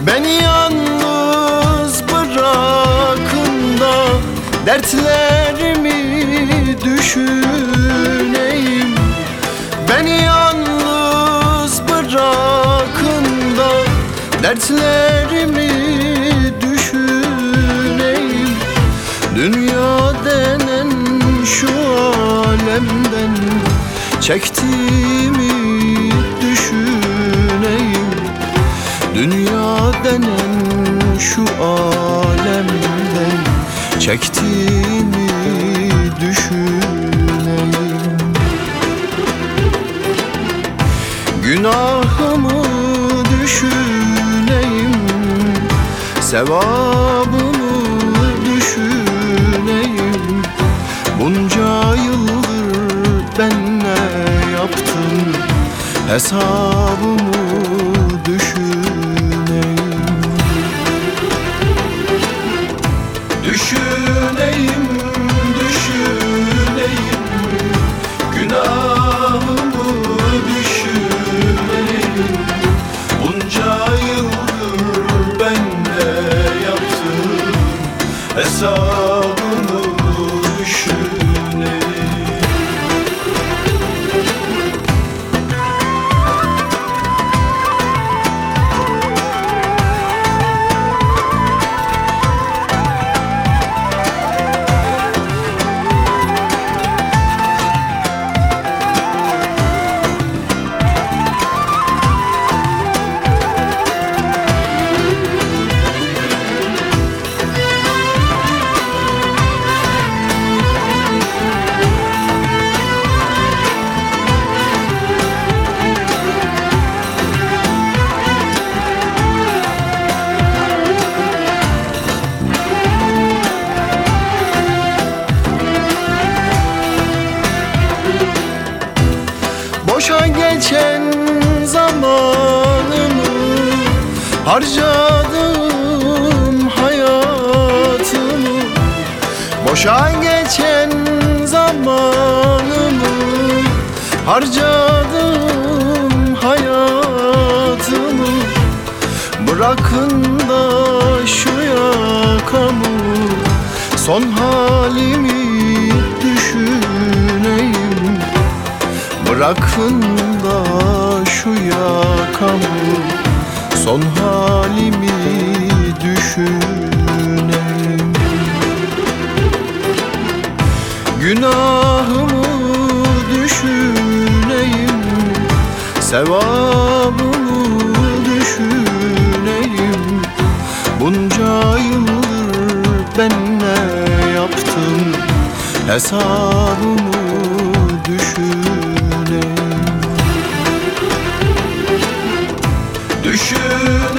Beni yalnız bırakın da Dertlerimi düşüneyim. Beni yalnız bırakın da Dertlerimi düşüneyim. Dünya denen şu alemden Çektiğimi şu alemden Çektiğimi düşüneyim. Günahımı düşüneyim Sevabımı düşüneyim. Bunca yıldır ben ne yaptım Hesabımı düşüneyim Düşüneyim, düşüneyim. Günahımı düşüneyim. Bunca yıldır ben ne yaptım. Hesabımı Harcadım hayatımı. Boşa geçen zamanımı Harcadım hayatımı. Bırakın da şu yakamı Son halimi düşüneyim. Bırakın da Günahımı düşüneyim Sevabımı düşüneyim. Bunca yıldır ben ne yaptım Hesabımı düşüneyim. Düşüneyim,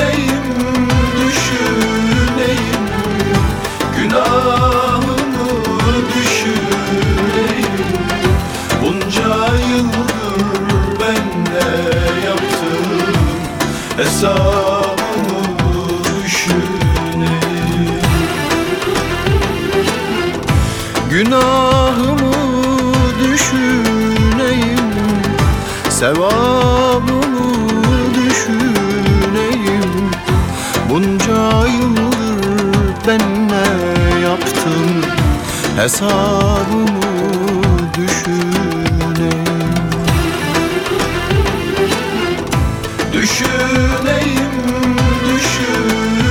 Günahımı düşüneyim Sevabımı düşüneyim. Bunca yıldır ben ne yaptım Hesabımı düşüneyim. Düşüneyim, düşüneyim